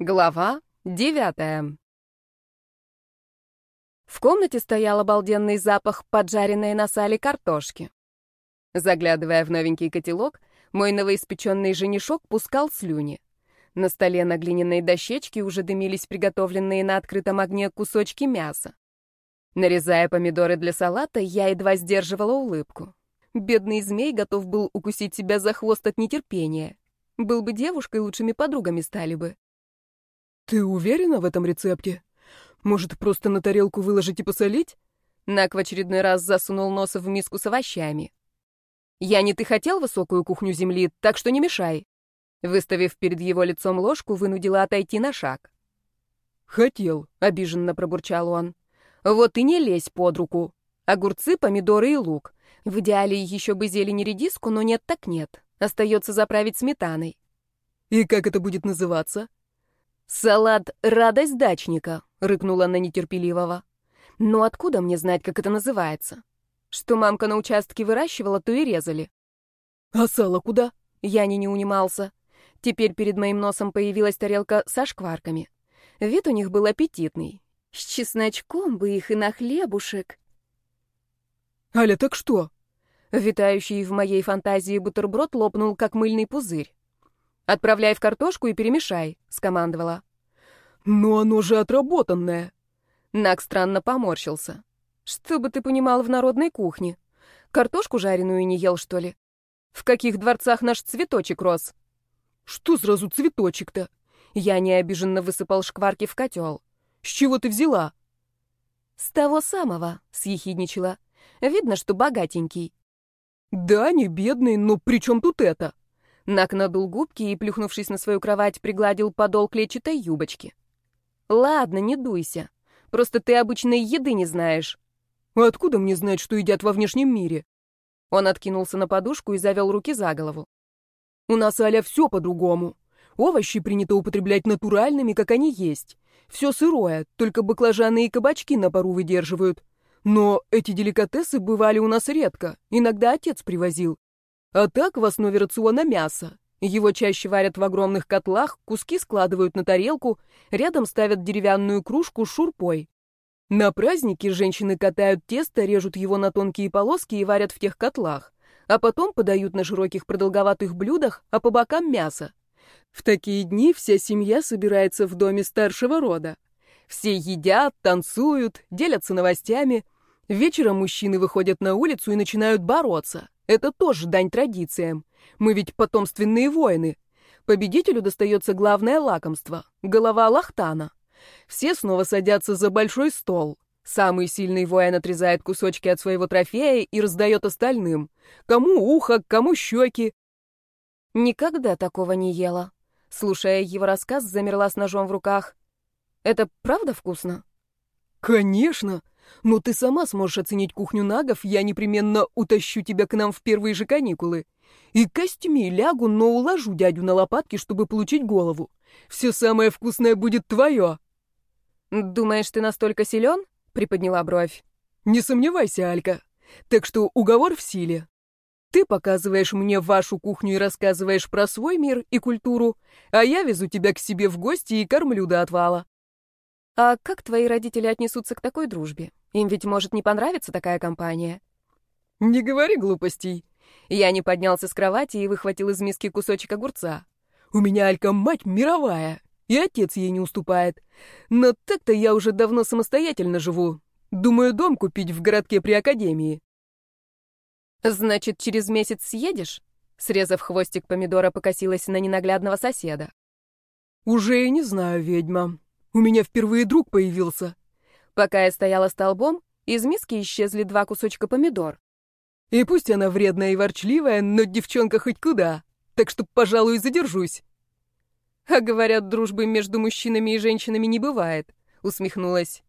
Глава девятая. В комнате стоял обалденный запах поджаренной на сале картошки. Заглядывая в новенький котелок, мой новоиспеченный женишок пускал слюни. На столе на глиняной дощечке уже дымились приготовленные на открытом огне кусочки мяса. Нарезая помидоры для салата, я едва сдерживала улыбку. Бедный змей готов был укусить себя за хвост от нетерпения. Был бы девушкой, лучшими подругами стали бы. «Ты уверена в этом рецепте? Может, просто на тарелку выложить и посолить?» Нак в очередной раз засунул нос в миску с овощами. «Я не ты хотел высокую кухню земли, так что не мешай». Выставив перед его лицом ложку, вынудила отойти на шаг. «Хотел», — обиженно пробурчал он. «Вот и не лезь под руку. Огурцы, помидоры и лук. В идеале еще бы зелень и редиску, но нет так нет. Остается заправить сметаной». «И как это будет называться?» «Салат «Радость дачника», — рыкнула на нетерпеливого. «Но откуда мне знать, как это называется? Что мамка на участке выращивала, то и резали». «А сало куда?» Я не не унимался. Теперь перед моим носом появилась тарелка со шкварками. Вид у них был аппетитный. С чесночком бы их и на хлебушек. «Аля, так что?» Витающий в моей фантазии бутерброд лопнул, как мыльный пузырь. «Отправляй в картошку и перемешай», — скомандовала. «Но оно же отработанное». Нак странно поморщился. «Что бы ты понимал в народной кухне? Картошку жареную не ел, что ли? В каких дворцах наш цветочек рос?» «Что сразу цветочек-то?» Я необиженно высыпал шкварки в котел. «С чего ты взяла?» «С того самого», — съехидничала. «Видно, что богатенький». «Да, не бедный, но при чем тут это?» Нак надул губки и, плюхнувшись на свою кровать, пригладил подол клетчатой юбочки. «Ладно, не дуйся. Просто ты обычной еды не знаешь». «А откуда мне знать, что едят во внешнем мире?» Он откинулся на подушку и завел руки за голову. «У нас, Аля, все по-другому. Овощи принято употреблять натуральными, как они есть. Все сырое, только баклажаны и кабачки на пару выдерживают. Но эти деликатесы бывали у нас редко, иногда отец привозил. А так в основе рациона мясо. Его чаще варят в огромных котлах, куски складывают на тарелку, рядом ставят деревянную кружку с шурпой. На праздники женщины катают тесто, режут его на тонкие полоски и варят в тех котлах, а потом подают на широких продолговатых блюдах, а по бокам мясо. В такие дни вся семья собирается в доме старшего рода. Все едят, танцуют, делятся новостями. Вечером мужчины выходят на улицу и начинают бороться. Это тоже дань традициям. Мы ведь потомственные воины. Победителю достается главное лакомство — голова лахтана. Все снова садятся за большой стол. Самый сильный воин отрезает кусочки от своего трофея и раздает остальным. Кому ухо, кому щеки. Никогда такого не ела. Слушая его рассказ, замерла с ножом в руках. Это правда вкусно? Конечно. Но ты сама сможешь оценить кухню нагов, я непременно утащу тебя к нам в первые же каникулы. И костюме лягу, но уложу дядю на лопатки, чтобы получить голову. Все самое вкусное будет твое. Думаешь, ты настолько силен? Приподняла бровь. Не сомневайся, Алька. Так что уговор в силе. Ты показываешь мне вашу кухню и рассказываешь про свой мир и культуру, а я везу тебя к себе в гости и кормлю до отвала. А как твои родители отнесутся к такой дружбе? Им ведь может не понравиться такая компания. Не говори глупостей. Я не поднялся с кровати и выхватил из миски кусочек огурца. У меня Алька мать мировая, и отец ей не уступает. Но так-то я уже давно самостоятельно живу. Думаю, дом купить в городке при академии. Значит, через месяц съедешь? Срезав хвостик помидора, покосилась на ненаглядного соседа. Уже и не знаю, ведьма. У меня впервые друг появился. Пока я стояла столбом, из миски исчезли два кусочка помидор. И пусть она вредная и ворчливая, но девчонка хоть куда. Так что, пожалуй, задержусь. А говорят, дружбы между мужчинами и женщинами не бывает, усмехнулась.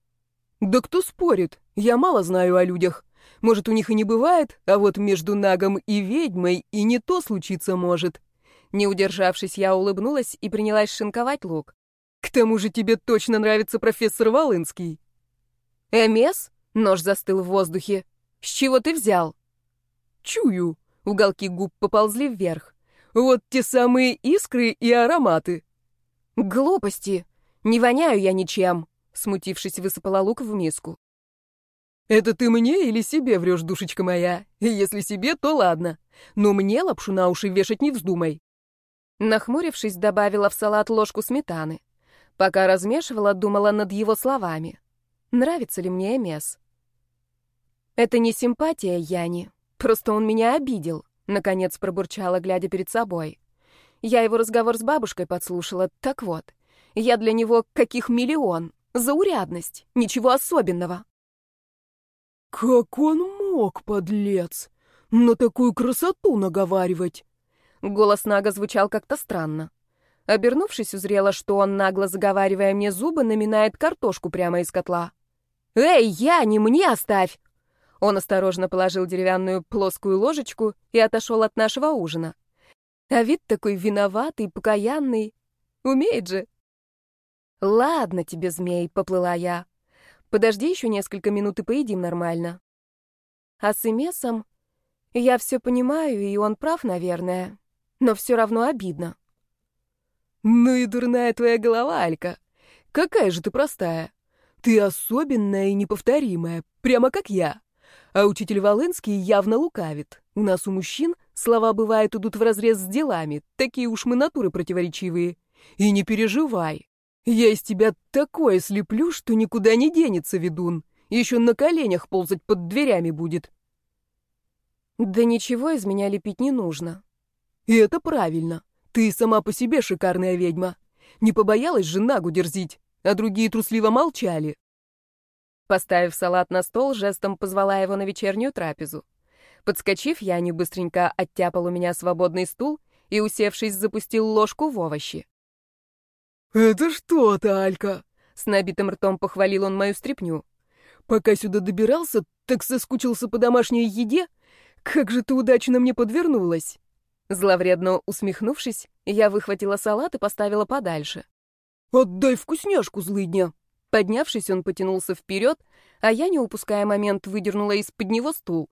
Да кто спорит? Я мало знаю о людях. Может, у них и не бывает, а вот между нагом и ведьмой и не то случиться может. Не удержавшись, я улыбнулась и принялась шинковать лук. К тому же тебе точно нравится профессор Волынский. «Эмес?» — нож застыл в воздухе. «С чего ты взял?» «Чую». Уголки губ поползли вверх. «Вот те самые искры и ароматы». Глупости. Не воняю я ничем. Смутившись, высыпала лук в миску. «Это ты мне или себе врешь, душечка моя? Если себе, то ладно. Но мне лапшу на уши вешать не вздумай». Нахмурившись, добавила в салат ложку сметаны. Пока размешивала, думала над его словами. Нравится ли мне Эмес? Это не симпатия Яни, просто он меня обидел, наконец пробурчала, глядя перед собой. Я его разговор с бабушкой подслушала, так вот. Я для него каких миллион, заурядность, ничего особенного. Как он мог, подлец, на такую красоту наговаривать? Голос Нага звучал как-то странно. Обернувшись, узрела, что он, нагло заговаривая мне зубы, наминает картошку прямо из котла. «Эй, я, не мне оставь!» Он осторожно положил деревянную плоскую ложечку и отошел от нашего ужина. А вид такой виноватый, покаянный. Умеет же. «Ладно тебе, змей», — поплыла я. «Подожди еще несколько минут и поедим нормально». А с Эмесом я все понимаю, и он прав, наверное, но все равно обидно. «Ну и дурная твоя голова, Алька. Какая же ты простая. Ты особенная и неповторимая, прямо как я. А учитель Волынский явно лукавит. У нас у мужчин слова, бывают, идут вразрез с делами. Такие уж мы натуры противоречивые. И не переживай. Я из тебя такое слеплю, что никуда не денется ведун. Еще на коленях ползать под дверями будет». «Да ничего из меня лепить не нужно». «И это правильно. Ты сама по себе шикарная ведьма. Не побоялась же Нагу дерзить, а другие трусливо молчали. Поставив салат на стол, жестом позвала его на вечернюю трапезу. Подскочив, я не быстренько оттяпал у меня свободный стул и, усевшись, запустил ложку в овощи. «Это что-то, Алька!» — с набитым ртом похвалил он мою стряпню. «Пока сюда добирался, так соскучился по домашней еде. Как же ты удачно мне подвернулась!» Зловредно усмехнувшись, я выхватила салат и поставила подальше. «Отдай вкусняшку, злыдня!» Поднявшись, он потянулся вперед, а я, не упуская момент, выдернула из-под него стул.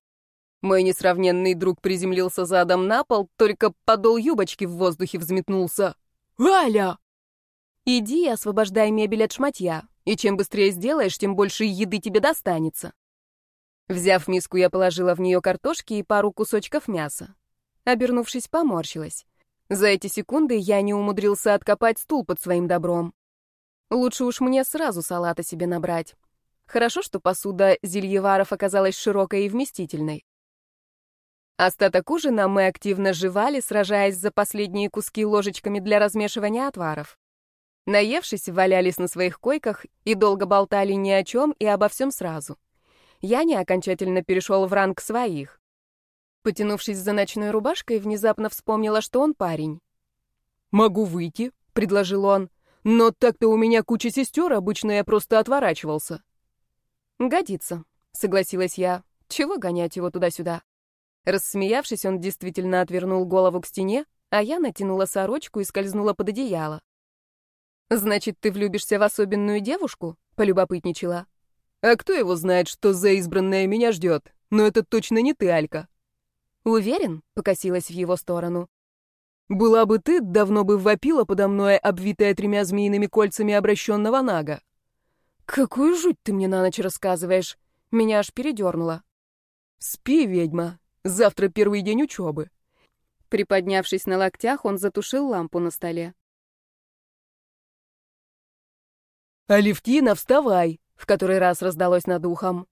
Мой несравненный друг приземлился задом на пол, только подол юбочки в воздухе взметнулся. «Аля!» «Иди освобождай мебель от шматья, и чем быстрее сделаешь, тем больше еды тебе достанется». Взяв миску, я положила в нее картошки и пару кусочков мяса. Обернувшись, поморщилась. За эти секунды я не умудрился откопать стул под своим добром. Лучше уж мне сразу салата себе набрать. Хорошо, что посуда зельеваров оказалась широкой и вместительной. Остаток ужина мы активно жевали, сражаясь за последние куски ложечками для размешивания отваров. Наевшись, валялись на своих койках и долго болтали ни о чем и обо всем сразу. Я не окончательно перешел в ранг своих. Потянувшись за ночной рубашкой, внезапно вспомнила, что он парень. «Могу выйти», — предложил он. «Но так-то у меня куча сестер, обычно я просто отворачивался». «Годится», — согласилась я. «Чего гонять его туда-сюда?» Рассмеявшись, он действительно отвернул голову к стене, а я натянула сорочку и скользнула под одеяло. «Значит, ты влюбишься в особенную девушку?» — полюбопытничала. «А кто его знает, что за избранная меня ждет? Но это точно не ты, Алька». «Уверен?» — покосилась в его сторону. «Была бы ты, давно бы вопила подо мной, обвитая тремя змеиными кольцами обращенного нага». «Какую жуть ты мне на ночь рассказываешь?» Меня аж передернуло. «Спи, ведьма. Завтра первый день учебы». Приподнявшись на локтях, он затушил лампу на столе. «Алевтина, вставай!» — в который раз раздалось над ухом.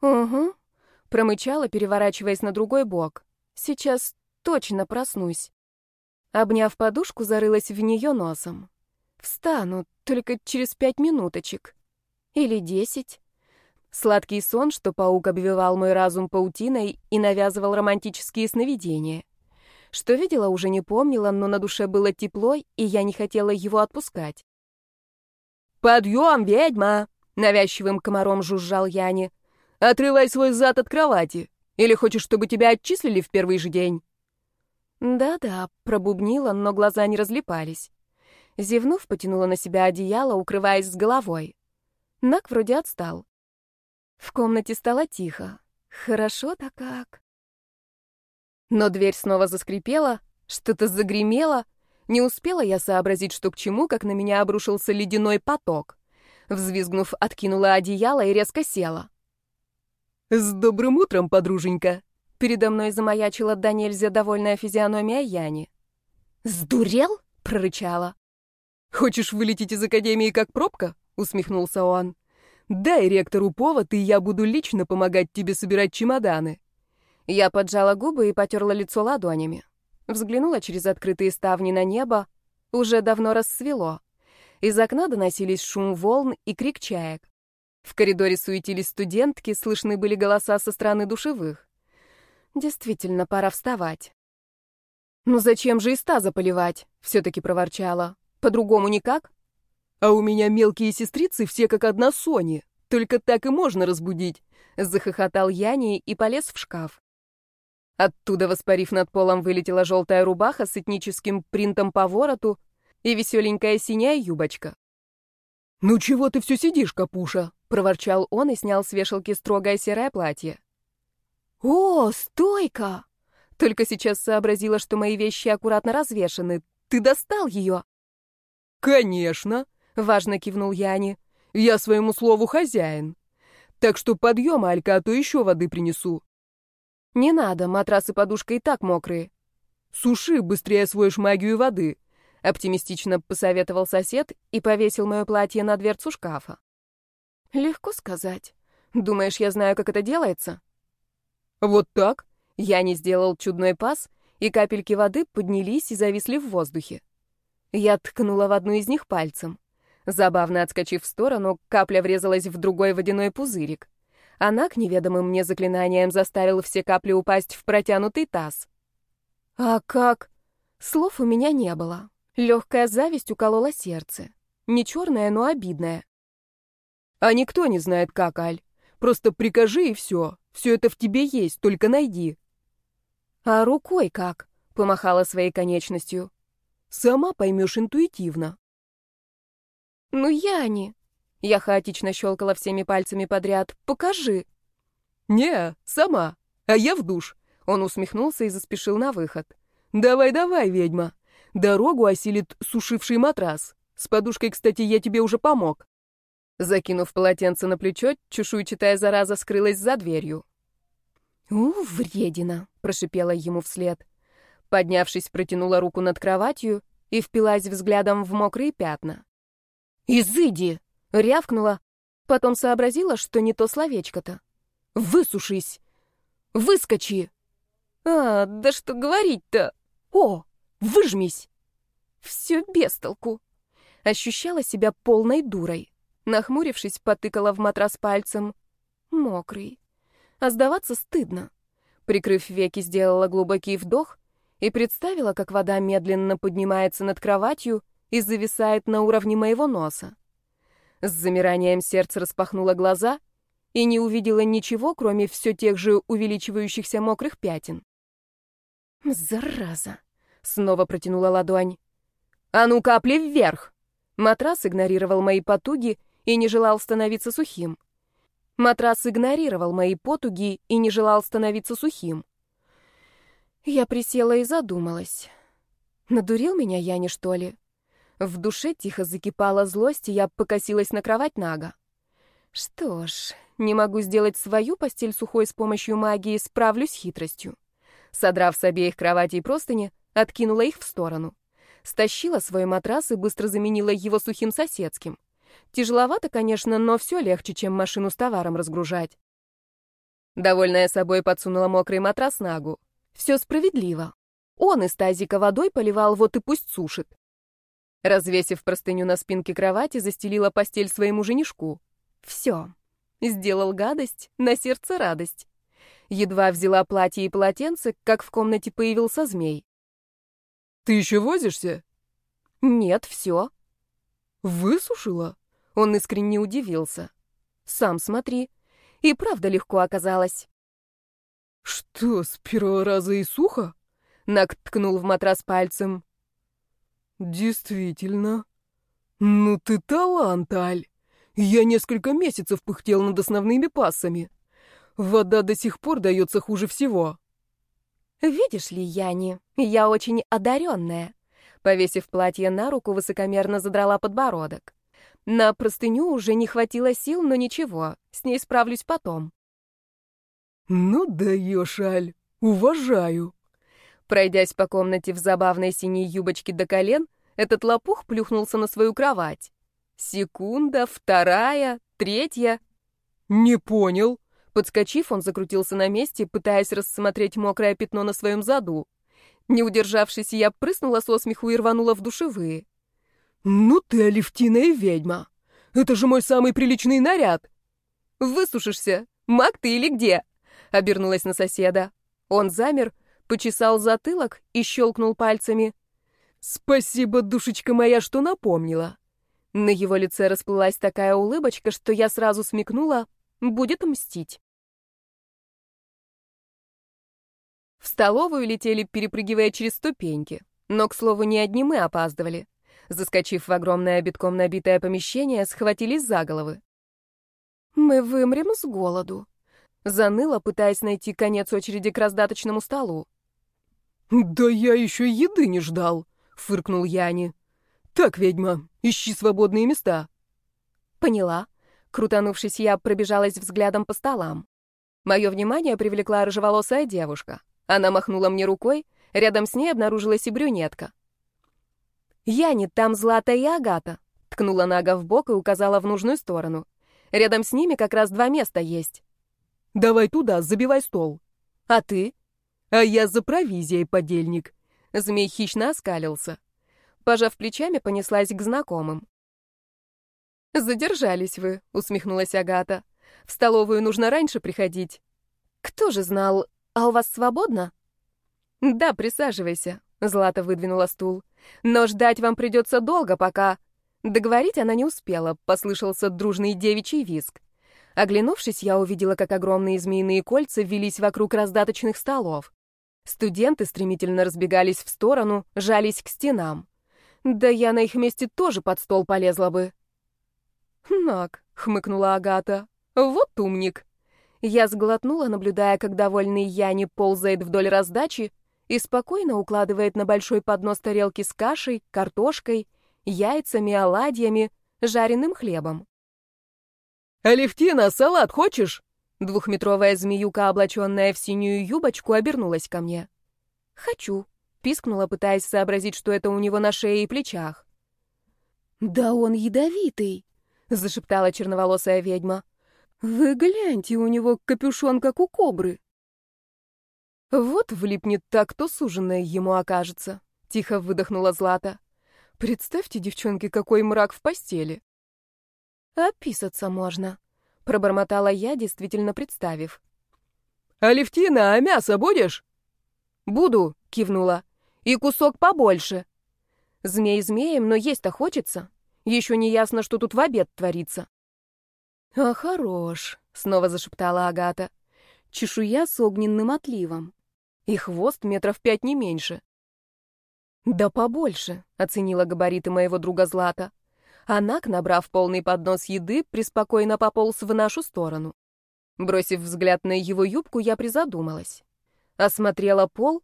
«Угу», — промычала, переворачиваясь на другой бок. Сейчас точно проснусь. Обняв подушку, зарылась в нее носом. Встану только через пять минуточек. Или десять. Сладкий сон, что паук обвивал мой разум паутиной и навязывал романтические сновидения. Что видела, уже не помнила, но на душе было тепло, и я не хотела его отпускать. «Подъем, ведьма!» — навязчивым комаром жужжал Яни. «Отрывай свой зад от кровати!» Или хочешь, чтобы тебя отчислили в первый же день?» «Да-да», — пробубнила, но глаза не разлипались. Зевнув, потянула на себя одеяло, укрываясь с головой. Нак вроде отстал. В комнате стало тихо. Хорошо-то как. Но дверь снова заскрипела, что-то загремело. Не успела я сообразить, что к чему, как на меня обрушился ледяной поток. Взвизгнув, откинула одеяло и резко села. «С добрым утром, подруженька!» Передо мной замаячила до нельзя довольная физиономия Яни. «Сдурел?» — прорычала. «Хочешь вылететь из академии как пробка?» — усмехнулся он. «Дай ректору повод, и я буду лично помогать тебе собирать чемоданы». Я поджала губы и потерла лицо ладонями. Взглянула через открытые ставни на небо. Уже давно рассвело. Из окна доносились шум волн и крик чаек. В коридоре суетились студентки, слышны были голоса со стороны душевых. Действительно, пора вставать. «Ну зачем же из таза поливать?» — все-таки проворчала. «По-другому никак?» «А у меня мелкие сестрицы все как одна Сони. Только так и можно разбудить», — захохотал Яни и полез в шкаф. Оттуда, воспарив над полом, вылетела желтая рубаха с этническим принтом по вороту и веселенькая синяя юбочка. «Ну чего ты все сидишь, капуша?» — проворчал он и снял с вешалки строгое серое платье. «О, стойка!» Только сейчас сообразила, что мои вещи аккуратно развешаны. Ты достал ее?» «Конечно!» — важно кивнул Яни. «Я своему слову хозяин. Так что подъем, Алька, а то еще воды принесу». «Не надо, матрас и подушка и так мокрые». «Суши, быстрее освоишь магию воды», — оптимистично посоветовал сосед и повесил мое платье на дверцу шкафа. «Легко сказать. Думаешь, я знаю, как это делается?» «Вот так?» Я не сделал чудной пас, и капельки воды поднялись и зависли в воздухе. Я ткнула в одну из них пальцем. Забавно отскочив в сторону, капля врезалась в другой водяной пузырик. Она к неведомым мне заклинаниям заставила все капли упасть в протянутый таз. А как? Слов у меня не было. Легкая зависть уколола сердце. Не черное, но обидное. А никто не знает как, Аль. Просто прикажи и все. Все это в тебе есть, только найди. А рукой как? Помахала своей конечностью. Сама поймешь интуитивно. Ну, я не. Я хаотично щелкала всеми пальцами подряд. «Покажи!» «Не, сама. А я в душ». Он усмехнулся и заспешил на выход. «Давай-давай, ведьма. Дорогу осилит сушивший матрас. С подушкой, кстати, я тебе уже помог». Закинув полотенце на плечо, чешуйчатая зараза скрылась за дверью. «У, вредина!» — прошипела ему вслед. Поднявшись, протянула руку над кроватью и впилась взглядом в мокрые пятна. «Изыди!» Рявкнула, потом сообразила, что не то словечко-то. «Высушись! Выскочи!» «А, да что говорить-то! О, выжмись!» Все без толку. Ощущала себя полной дурой. Нахмурившись, потыкала в матрас пальцем. Мокрый. А сдаваться стыдно. Прикрыв веки, сделала глубокий вдох и представила, как вода медленно поднимается над кроватью и зависает на уровне моего носа. С замиранием сердца распахнула глаза и не увидела ничего, кроме все тех же увеличивающихся мокрых пятен. «Зараза!» — снова протянула ладонь. «А ну, капли вверх!» Матрас игнорировал мои потуги и не желал становиться сухим. Матрас игнорировал мои потуги и не желал становиться сухим. Я присела и задумалась. Надурил меня Яни, что ли? В душе тихо закипала злость, и я покосилась на кровать Нага. Что ж, не могу сделать свою постель сухой с помощью магии, справлюсь хитростью. Содрав с обеих кроватей простыни, откинула их в сторону. Стащила свой матрас и быстро заменила его сухим соседским. Тяжеловато, конечно, но все легче, чем машину с товаром разгружать. Довольная собой подсунула мокрый матрас Нагу. Все справедливо. Он из тазика водой поливал, вот и пусть сушит. Развесив простыню на спинке кровати, застелила постель своему женишку. Все. Сделал гадость, на сердце радость. Едва взяла платье и полотенце, как в комнате появился змей. «Ты еще возишься?» «Нет, все». «Высушила?» Он искренне удивился. «Сам смотри. И правда легко оказалось». «Что, с первого раза и сухо?» Нак ткнул в матрас пальцем. Действительно. Ну ты талант, Аль. Я несколько месяцев пыхтел над основными пассами. Вода до сих пор дается хуже всего. Видишь ли, Яни, я очень одаренная. Повесив платье на руку, высокомерно задрала подбородок. На простыню уже не хватило сил, но ничего, с ней справлюсь потом. «Ну даешь, Аль, уважаю». Пройдясь по комнате в забавной синей юбочке до колен, этот лопух плюхнулся на свою кровать. Секунда, вторая, третья. «Не понял». Подскочив, он закрутился на месте, пытаясь рассмотреть мокрое пятно на своем заду. Не удержавшись, я прыснула со смеху и рванула в душевые. «Ну ты, алевтиная ведьма! Это же мой самый приличный наряд!» «Высушишься! Маг ты или где?» — обернулась на соседа. Он замер, почесал затылок и щелкнул пальцами. «Спасибо, душечка моя, что напомнила!» На его лице расплылась такая улыбочка, что я сразу смекнула, будет мстить. В столовую летели, перепрыгивая через ступеньки. Но, к слову, не одни мы опаздывали. Заскочив в огромное битком набитое помещение, схватились за головы. «Мы вымрем с голоду», — заныла, пытаясь найти конец очереди к раздаточному столу. «Да я еще еды не ждал», — фыркнул Яни. «Так, ведьма, ищи свободные места». «Поняла». Крутанувшись, я пробежалась взглядом по столам. Мое внимание привлекла рыжеволосая девушка. Она махнула мне рукой, рядом с ней обнаружилась и брюнетка. «Яни, там Злата и Агата», — ткнула Нага в бок и указала в нужную сторону. «Рядом с ними как раз два места есть». «Давай туда, забивай стол». «А ты?» «А я за провизией, подельник». Змей хищно оскалился. Пожав плечами, понеслась к знакомым. «Задержались вы», — усмехнулась Агата. «В столовую нужно раньше приходить». «Кто же знал, «А у вас свободно?» «Да, присаживайся», — Злата выдвинула стул. «Но ждать вам придется долго, пока...» Договорить она не успела, послышался дружный девичий визг. Оглянувшись, я увидела, как огромные змеиные кольца вились вокруг раздаточных столов. Студенты стремительно разбегались в сторону, жались к стенам. Да я на их месте тоже под стол полезла бы. «Нак», — хмыкнула Агата, — «вот умник». Я сглотнула, наблюдая, как довольный Яни ползает вдоль раздачи и спокойно укладывает на большой поднос тарелки с кашей, картошкой, яйцами, оладьями, жареным хлебом. «Алевтина, салат хочешь?» Двухметровая змеюка, облаченная в синюю юбочку, обернулась ко мне. «Хочу», — пискнула, пытаясь сообразить, что это у него на шее и плечах. «Да он ядовитый», — зашептала черноволосая ведьма. Вы гляньте, у него капюшон, как у кобры. Вот влипнет так, то суженное ему окажется. Тихо выдохнула Злата. Представьте, девчонки, какой мрак в постели. Описаться можно, пробормотала я, действительно представив. «Алевтина, а мясо будешь?» «Буду», — кивнула. «И кусок побольше». Змей змеем, но есть-то хочется. Еще не ясно, что тут в обед творится. «А хорош», — снова зашептала Агата. «Чешуя с огненным отливом. И хвост метров пять не меньше». «Да побольше», — оценила габариты моего друга Злата. Анак, набрав полный поднос еды, преспокойно пополз в нашу сторону. Бросив взгляд на его юбку, я призадумалась. Осмотрела пол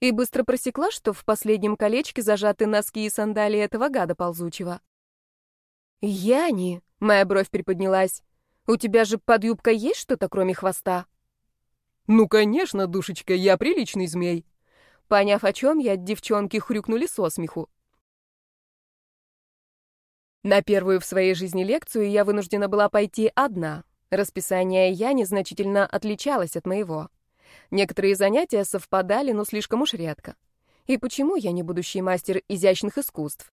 и быстро просекла, что в последнем колечке зажаты носки и сандалии этого гада ползучего. «Яни!» — моя бровь приподнялась. У тебя же под юбкой есть что-то, кроме хвоста?» «Ну, конечно, душечка, я приличный змей». Поняв, о чем я, девчонки хрюкнули со смеху. На первую в своей жизни лекцию я вынуждена была пойти одна. Расписание я незначительно отличалось от моего. Некоторые занятия совпадали, но слишком уж редко. И почему я не будущий мастер изящных искусств?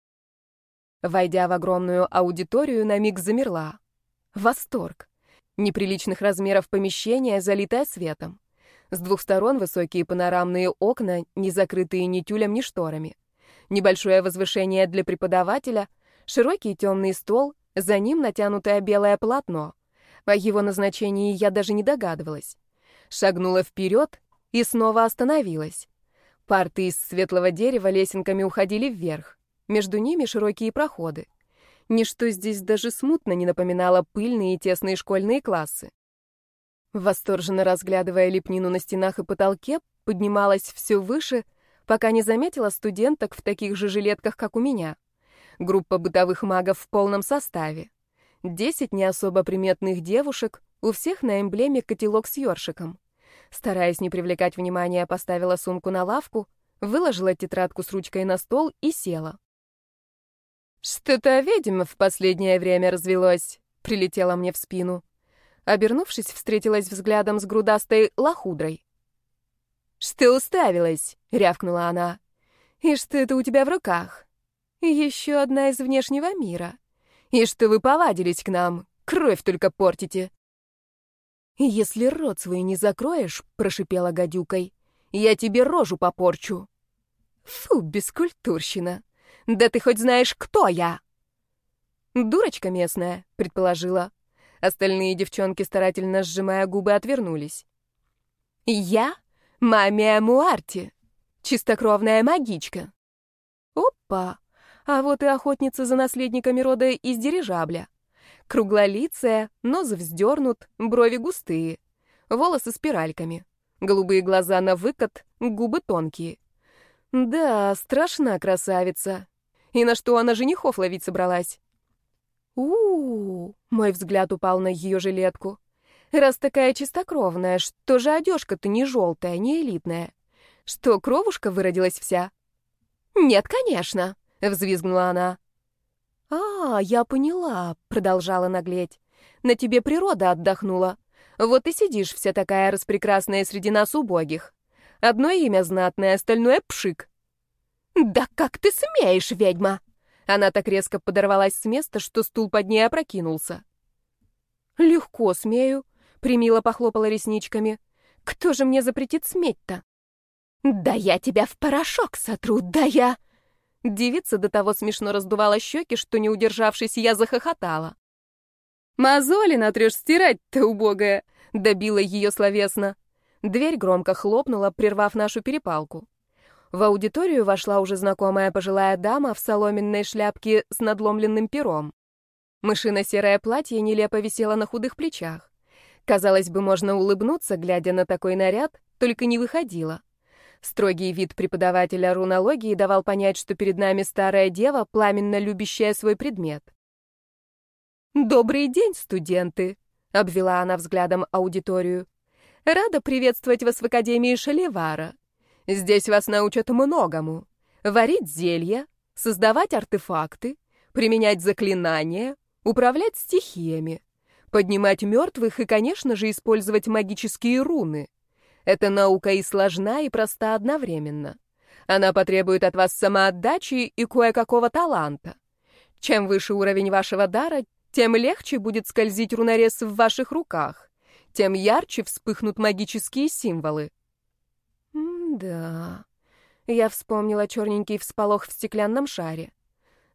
Войдя в огромную аудиторию, на миг замерла. Восторг. Неприличных размеров помещение, залитое светом. С двух сторон высокие панорамные окна, не закрытые ни тюлем, ни шторами. Небольшое возвышение для преподавателя, широкий темный стол, за ним натянутое белое полотно. О его назначении я даже не догадывалась. Шагнула вперед и снова остановилась. Парты из светлого дерева лесенками уходили вверх. Между ними широкие проходы. Ничто здесь даже смутно не напоминало пыльные и тесные школьные классы. Восторженно разглядывая лепнину на стенах и потолке, поднималась все выше, пока не заметила студенток в таких же жилетках, как у меня. Группа бытовых магов в полном составе. Десять не особо приметных девушек, у всех на эмблеме котелок с ёршиком. Стараясь не привлекать внимания, поставила сумку на лавку, выложила тетрадку с ручкой на стол и села. «Что-то ведьма в последнее время развелось», — прилетела мне в спину. Обернувшись, встретилась взглядом с грудастой лохудрой. «Что уставилась?» — рявкнула она. «И что это у тебя в руках?» «Еще одна из внешнего мира. И что вы повадились к нам, кровь только портите». «Если рот свой не закроешь», — прошипела гадюкой, — «я тебе рожу попорчу». «Фу, бескультурщина! Да ты хоть знаешь, кто я?» «Дурочка местная», — предположила. Остальные девчонки, старательно сжимая губы, отвернулись. «Я Мамия Муарти, чистокровная магичка». «Опа! А вот и охотница за наследниками рода из дирижабля. Круглолицая, нос вздернут, брови густые, волосы спиральками, голубые глаза на выкат, губы тонкие. Да, страшна красавица. И на что она женихов ловить собралась? у у, мой взгляд упал на ее жилетку. Раз такая чистокровная, что же одежка-то не желтая, не элитная? Что, кровушка выродилась вся? Нет, конечно, взвизгнула она. «А, я поняла», — продолжала наглеть. «На тебе природа отдохнула. Вот и сидишь вся такая распрекрасная среди нас убогих. Одно имя знатное, остальное — пшик». «Да как ты смеешь, ведьма!» Она так резко подорвалась с места, что стул под ней опрокинулся. «Легко смею», — примило похлопала ресничками. «Кто же мне запретит сметь-то?» «Да я тебя в порошок сотру, да я...» Девица до того смешно раздувала щеки, что, не удержавшись, я захохотала. «Мозоли натрешь стирать-то, убогая!» — добила ее словесно. Дверь громко хлопнула, прервав нашу перепалку. В аудиторию вошла уже знакомая пожилая дама в соломенной шляпке с надломленным пером. Мышино-серое платье нелепо висело на худых плечах. Казалось бы, можно улыбнуться, глядя на такой наряд, только не выходило. Строгий вид преподавателя рунологии давал понять, что перед нами старая дева, пламенно любящая свой предмет. «Добрый день, студенты!» — обвела она взглядом аудиторию. «Рада приветствовать вас в Академии Шалевара. Здесь вас научат многому. Варить зелья, создавать артефакты, применять заклинания, управлять стихиями, поднимать мертвых и, конечно же, использовать магические руны. Эта наука и сложна, и проста одновременно. Она потребует от вас самоотдачи и кое-какого таланта. Чем выше уровень вашего дара, тем легче будет скользить рунорез в ваших руках, тем ярче вспыхнут магические символы. М-да. Я вспомнила черненький всполох в стеклянном шаре.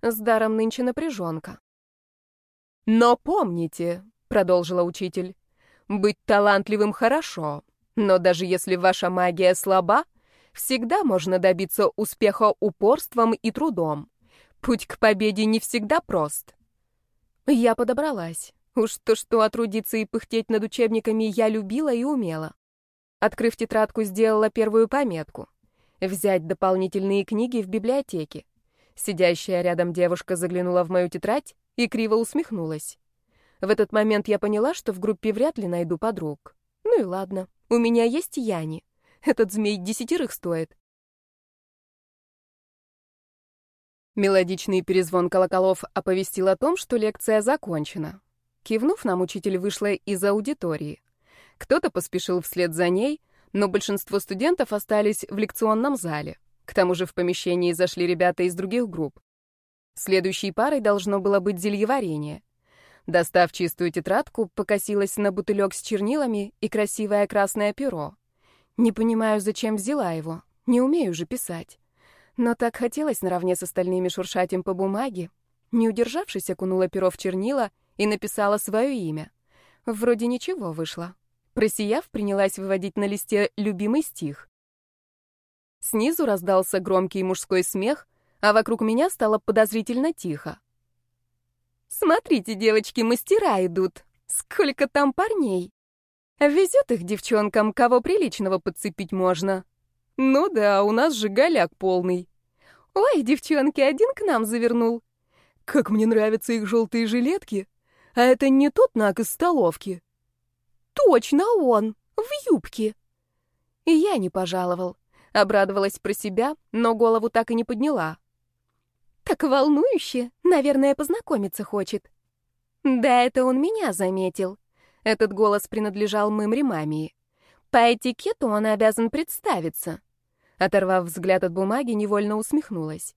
С даром нынче напряженка. «Но помните», — продолжила учитель, — «быть талантливым хорошо, но даже если ваша магия слаба, всегда можно добиться успеха упорством и трудом. Путь к победе не всегда прост. Я подобралась. Уж то-что отрудиться и пыхтеть над учебниками я любила и умела. Открыв тетрадку, сделала первую пометку. Взять дополнительные книги в библиотеке. Сидящая рядом девушка заглянула в мою тетрадь и криво усмехнулась. В этот момент я поняла, что в группе вряд ли найду подруг. Ну и ладно. У меня есть Яни. Этот змей десятерых стоит. Мелодичный перезвон колоколов оповестил о том, что лекция закончена. Кивнув нам, учитель вышла из аудитории. Кто-то поспешил вслед за ней, но большинство студентов остались в лекционном зале. К тому же в помещении зашли ребята из других групп. Следующей парой должно было быть зельеварение. Достав чистую тетрадку, покосилась на бутылек с чернилами и красивое красное перо. Не понимаю, зачем взяла его. Не умею же писать. Но так хотелось наравне с остальными шуршать им по бумаге. Не удержавшись, окунула перо в чернила и написала свое имя. Вроде ничего вышло. Просияв, принялась выводить на листе любимый стих. Снизу раздался громкий мужской смех, а вокруг меня стало подозрительно тихо. Смотрите, девочки, мастера идут. Сколько там парней. Везет их девчонкам, кого приличного подцепить можно. Ну да, у нас же голяк полный. Ой, девчонки, один к нам завернул. Как мне нравятся их желтые жилетки. А это не тот наг из столовки. Точно он, в юбке. И я не пожаловал. Обрадовалась про себя, но голову так и не подняла. Так волнующе, наверное, познакомиться хочет. Да, это он меня заметил. Этот голос принадлежал Мымре Мамии. По этикету он обязан представиться. Оторвав взгляд от бумаги, невольно усмехнулась.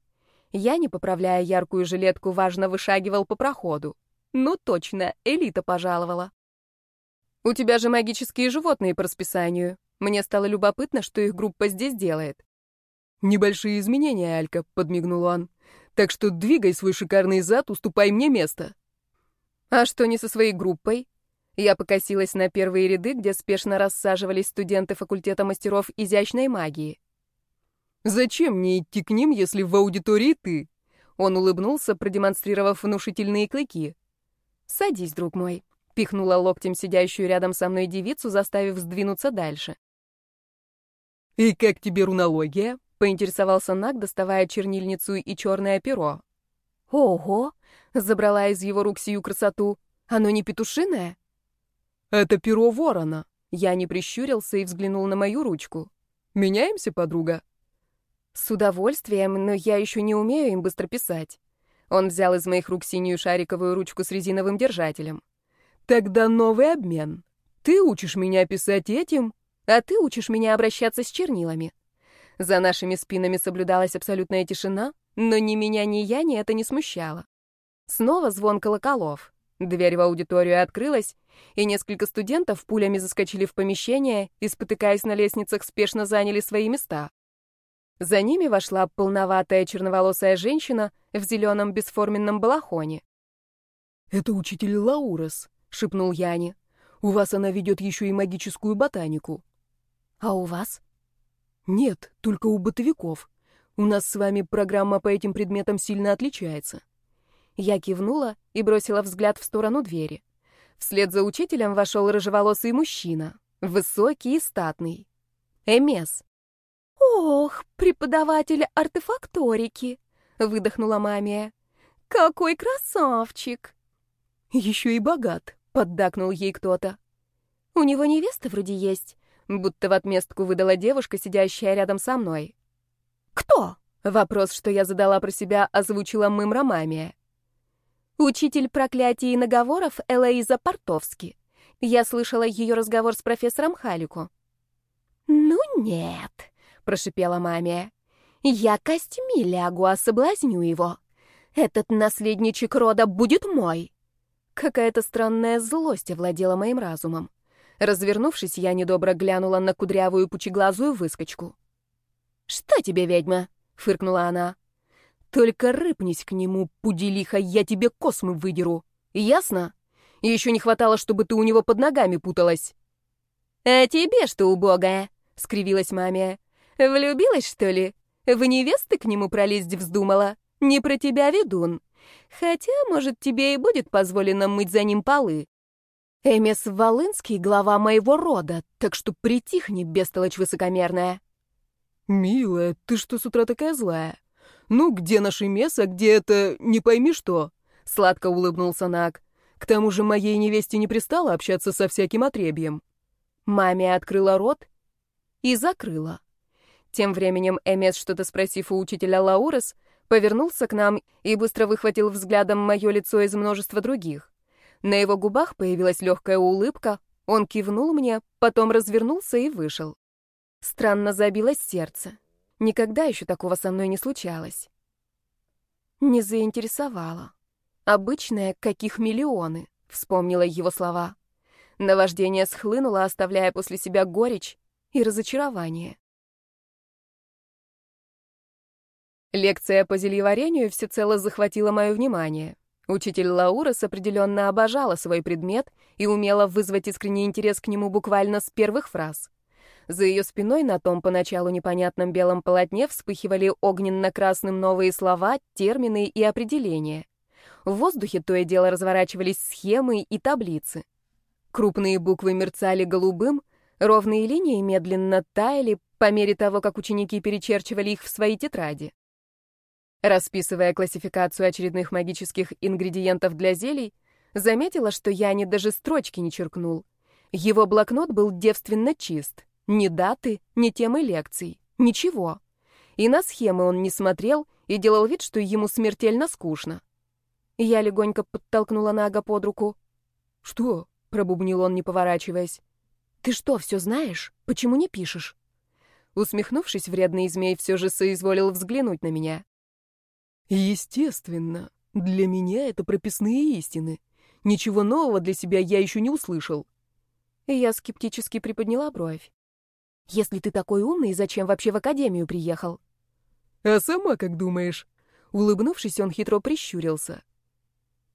Я, не поправляя яркую жилетку, важно вышагивал по проходу. Ну точно, элита пожаловала. «У тебя же магические животные по расписанию. Мне стало любопытно, что их группа здесь делает». «Небольшие изменения, Алька», — подмигнул он. «Так что двигай свой шикарный зад, уступай мне место». «А что не со своей группой?» Я покосилась на первые ряды, где спешно рассаживались студенты факультета мастеров изящной магии. Зачем мне идти к ним, если в аудитории ты? Он улыбнулся, продемонстрировав внушительные клыки. Садись, друг мой, пихнула локтем сидящую рядом со мной девицу, заставив сдвинуться дальше. И как тебе рунология? поинтересовался Наг, доставая чернильницу и черное перо. Ого, забрала из его рук сию красоту. Оно не петушиное? Это перо ворона. Я не прищурился и взглянул на мою ручку. Меняемся, подруга? С удовольствием, но я еще не умею им быстро писать. Он взял из моих рук синюю шариковую ручку с резиновым держателем. Тогда новый обмен. Ты учишь меня писать этим, а ты учишь меня обращаться с чернилами. За нашими спинами соблюдалась абсолютная тишина, но ни меня, ни я ни это не смущало. Снова звон колоколов. Дверь в аудиторию открылась, и несколько студентов пулями заскочили в помещение и, спотыкаясь на лестницах, спешно заняли свои места. За ними вошла полноватая черноволосая женщина в зеленом бесформенном балахоне. «Это учитель Лаурес», — шепнул Яне. «У вас она ведет еще и магическую ботанику». «А у вас?» «Нет, только у бытовиков. У нас с вами программа по этим предметам сильно отличается». Я кивнула и бросила взгляд в сторону двери. Вслед за учителем вошел рыжеволосый мужчина, высокий и статный. Эмес. «Ох, преподаватель артефакторики!» — выдохнула мамия. «Какой красавчик!» «Еще и богат!» — поддакнул ей кто-то. «У него невеста вроде есть», — будто в отместку выдала девушка, сидящая рядом со мной. «Кто?» — вопрос, что я задала про себя, озвучила мымра мамия. «Учитель проклятий и наговоров Элоиза Портовски. Я слышала ее разговор с профессором Халику». «Ну нет», — прошипела мамия. «Я костьми лягу, а соблазню его. Этот наследничек рода будет мой». Какая-то странная злость овладела моим разумом. Развернувшись, я недобро глянула на кудрявую пучеглазую выскочку. «Что тебе, ведьма?» — фыркнула она. «Только рыпнись к нему, пуделиха, я тебе космы выдеру. Ясно? Еще не хватало, чтобы ты у него под ногами путалась». «А тебе что, убогая?» — скривилась мамия. Влюбилась, что ли? В невесты к нему пролезть вздумала? Не про тебя, ведун. Хотя, может, тебе и будет позволено мыть за ним полы. Эмес Волынский — глава моего рода, так что притихни, бестолочь высокомерная. «Милая, ты что с утра такая злая? Ну, где наш Эмес, а где это... не пойми что?» Сладко улыбнулся Нак. «К тому же моей невесте не пристало общаться со всяким отребьем». Маме открыла рот и закрыла. Тем временем Эмес, что-то спросив у учителя Лаурес, повернулся к нам и быстро выхватил взглядом мое лицо из множества других. На его губах появилась легкая улыбка, он кивнул мне, потом развернулся и вышел. Странно забилось сердце. Никогда еще такого со мной не случалось. Не заинтересовало. Обычная, каких миллионы, вспомнила его слова. Наваждение схлынуло, оставляя после себя горечь и разочарование. Лекция по зельеварению всецело захватила мое внимание. Учитель Лаурас определенно обожала свой предмет и умела вызвать искренний интерес к нему буквально с первых фраз. За ее спиной на том поначалу непонятном белом полотне вспыхивали огненно-красным новые слова, термины и определения. В воздухе то и дело разворачивались схемы и таблицы. Крупные буквы мерцали голубым, ровные линии медленно таяли, по мере того, как ученики перечерчивали их в свои тетради. Расписывая классификацию очередных магических ингредиентов для зелий, заметила, что Яни даже строчки не черкнул. Его блокнот был девственно чист. Ни даты, ни темы лекций. Ничего. И на схемы он не смотрел и делал вид, что ему смертельно скучно. Я легонько подтолкнула Нага под руку. «Что?» — пробубнил он, не поворачиваясь. «Ты что, все знаешь? Почему не пишешь?» Усмехнувшись, вредный змей все же соизволил взглянуть на меня. Естественно, для меня это прописные истины. Ничего нового для себя я еще не услышал. Я скептически приподняла бровь. Если ты такой умный, зачем вообще в академию приехал? А сама как думаешь? Улыбнувшись, он хитро прищурился.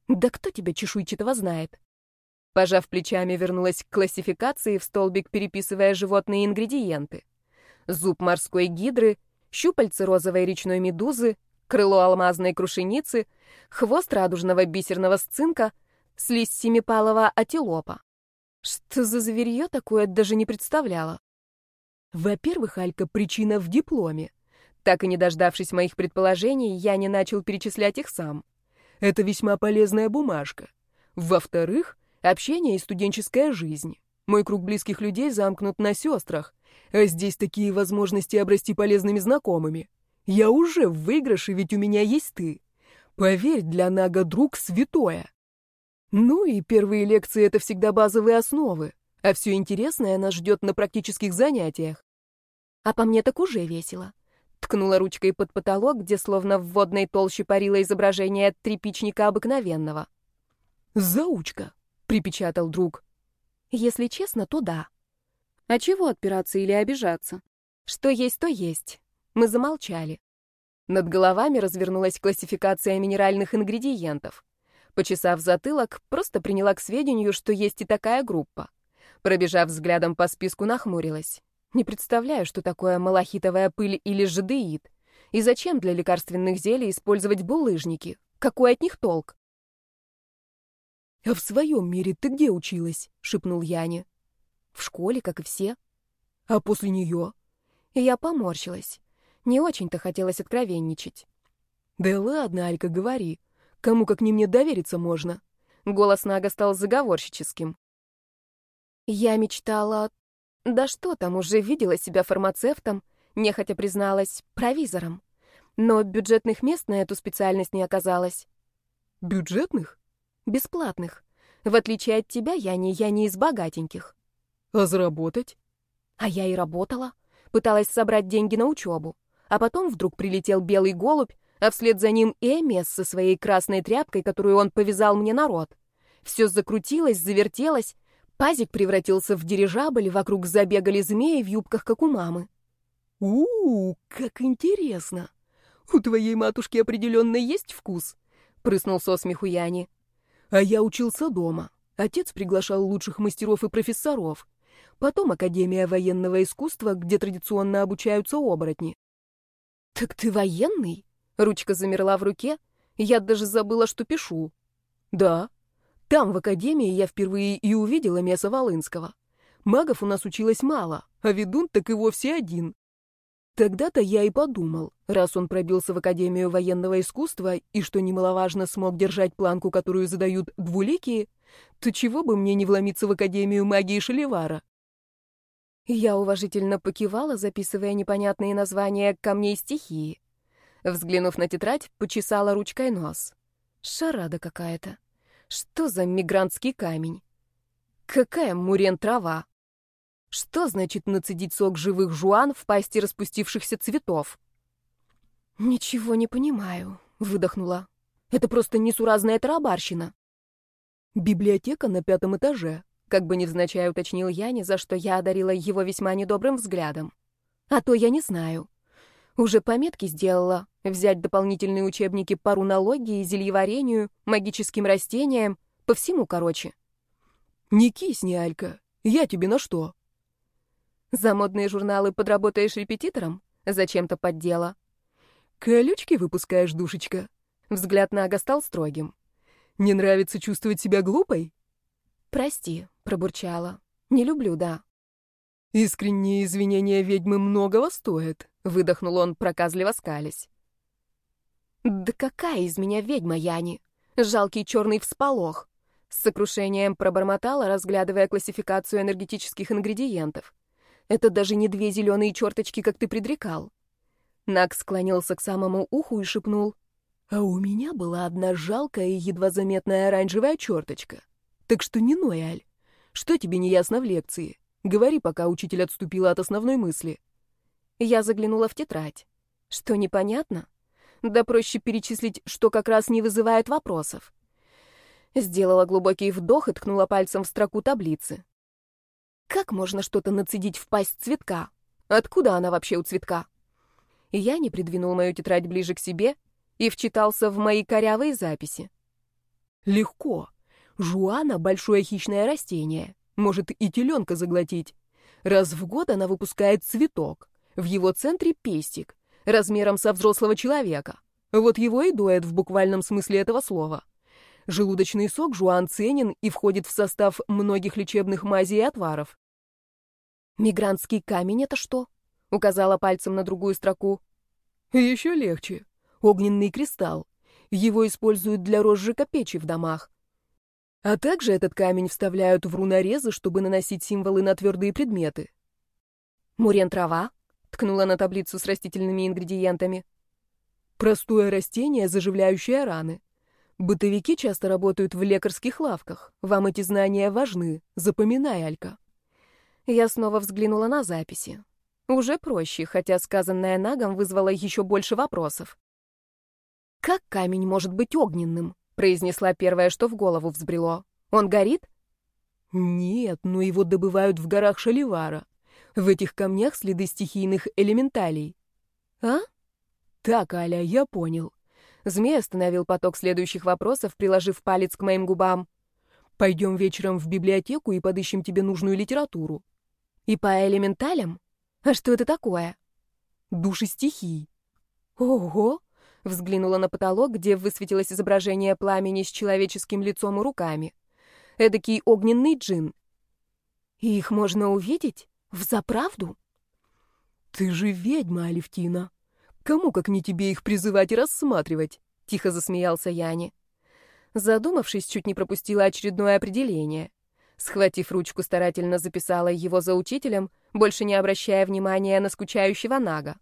Да кто тебя чешуйчатого знает? Пожав плечами, вернулась к классификации в столбик, переписывая животные ингредиенты. Зуб морской гидры, щупальцы розовой речной медузы, крыло алмазной крушеницы, хвост радужного бисерного сцинка, слизь семипалого антилопа. Что за зверье такое, даже не представляла. Во-первых, Алька, причина в дипломе. Так и не дождавшись моих предположений, я не начал перечислять их сам. Это весьма полезная бумажка. Во-вторых, общение и студенческая жизнь. Мой круг близких людей замкнут на сестрах, а здесь такие возможности обрасти полезными знакомыми. Я уже в выигрыше, ведь у меня есть ты. Поверь, для Нага друг святое. Ну и первые лекции — это всегда базовые основы, а все интересное нас ждет на практических занятиях. А по мне так уже весело. Ткнула ручкой под потолок, где словно в водной толще парило изображение тряпичника обыкновенного. «Заучка», — припечатал друг. «Если честно, то да. А чего отпираться или обижаться? Что есть, то есть. Мы замолчали. Над головами развернулась классификация минеральных ингредиентов. Почесав затылок, просто приняла к сведению, что есть и такая группа. Пробежав взглядом по списку, нахмурилась. Не представляю, что такое малахитовая пыль или жадеид. И зачем для лекарственных зелий использовать булыжники? Какой от них толк? «А в своем мире ты где училась?» — шепнул Яне. «В школе, как и все». «А после нее?» Я поморщилась. Не очень-то хотелось откровенничать. «Да ладно, Алька, говори. Кому как не мне довериться можно?» Голос Нага стал заговорщическим. Я мечтала... Да что там, уже видела себя фармацевтом, нехотя призналась, провизором. Но бюджетных мест на эту специальность не оказалось. Бюджетных? Бесплатных. В отличие от тебя, я не, я не из богатеньких. А заработать? А я и работала. Пыталась собрать деньги на учебу. А потом вдруг прилетел белый голубь, а вслед за ним Эмес со своей красной тряпкой, которую он повязал мне на рот. Все закрутилось, завертелось, пазик превратился в дирижабль, вокруг забегали змеи в юбках, как у мамы. у, -у как интересно! У твоей матушки определенно есть вкус?» — прыснул со смеху Яни. «А я учился дома. Отец приглашал лучших мастеров и профессоров. Потом Академия военного искусства, где традиционно обучаются оборотни. «Так ты военный?» Ручка замерла в руке. Я даже забыла, что пишу. «Да. Там, в академии, я впервые и увидела Меса Волынского. Магов у нас училось мало, а ведун так и вовсе один. Тогда-то я и подумал, раз он пробился в Академию военного искусства и, что немаловажно, смог держать планку, которую задают двуликие, то чего бы мне не вломиться в Академию магии Шелевара? Я уважительно покивала, записывая непонятные названия камней стихии. Взглянув на тетрадь, почесала ручкой нос. Шарада какая-то. Что за мигрантский камень? Какая мурен трава? Что значит нацедить сок живых жуан в пасти распустившихся цветов? Ничего не понимаю, выдохнула. Это просто несуразная тарабарщина. Библиотека на пятом этаже, как бы невзначай уточнил Яне, за что я одарила его весьма недобрым взглядом. А то я не знаю. Уже пометки сделала. Взять дополнительные учебники по рунологии, зельеварению, магическим растениям, по всему, короче. Не кисни, Алька. Я тебе на что? За модные журналы подработаешь репетитором? Зачем-то поддела. Колючки выпускаешь, душечка. Взгляд Нага стал строгим. Не нравится чувствовать себя глупой? Прости, пробурчала. Не люблю, да. Искренние извинения ведьмы многого стоят, выдохнул он, проказливо скались. Да какая из меня ведьма, Яни? Жалкий черный всполох. С сокрушением пробормотала, разглядывая классификацию энергетических ингредиентов. Это даже не две зеленые черточки, как ты предрекал. Накс склонился к самому уху и шепнул. А у меня была одна жалкая и едва заметная оранжевая черточка. Так что не ной, Аль. Что тебе не ясно в лекции? Говори, пока учитель отступила от основной мысли. Я заглянула в тетрадь. Что непонятно? Да проще перечислить, что как раз не вызывает вопросов. Сделала глубокий вдох и ткнула пальцем в строку таблицы. Как можно что-то нацедить в пасть цветка? Откуда она вообще у цветка? Я не придвинул мою тетрадь ближе к себе и вчитался в мои корявые записи. Легко. Жуана — большое хищное растение. Может и теленка заглотить. Раз в год она выпускает цветок. В его центре пестик, размером со взрослого человека. Вот его и доят в буквальном смысле этого слова. Желудочный сок жуан ценен и входит в состав многих лечебных мазей и отваров. «Мигрантский камень — это что?» — указала пальцем на другую строку. «Еще легче. Огненный кристалл. Его используют для розжига печи в домах. А также этот камень вставляют в рунорезы, чтобы наносить символы на твердые предметы. «Мурен-трава?» — ткнула на таблицу с растительными ингредиентами. «Простое растение, заживляющее раны. Бытовики часто работают в лекарских лавках. Вам эти знания важны. Запоминай, Алька». Я снова взглянула на записи. Уже проще, хотя сказанное Нагом вызвало еще больше вопросов. «Как камень может быть огненным?» — произнесла первое, что в голову взбрело. «Он горит?» «Нет, но его добывают в горах Шаливара. В этих камнях следы стихийных элементалей». «А?» «Так, Аля, я понял. Змей остановил поток следующих вопросов, приложив палец к моим губам. «Пойдем вечером в библиотеку и подыщем тебе нужную литературу». «И по элементалям? А что это такое?» «Души стихий». «Ого!» — взглянула на потолок, где высветилось изображение пламени с человеческим лицом и руками. Эдакий огненный джин. «И их можно увидеть? Взаправду?» «Ты же ведьма, Алевтина!» Кому, как не тебе, их призывать и рассматривать?» — тихо засмеялся Яни. Задумавшись, чуть не пропустила очередное определение. Схватив ручку, старательно записала его за учителем, больше не обращая внимания на скучающего Нага.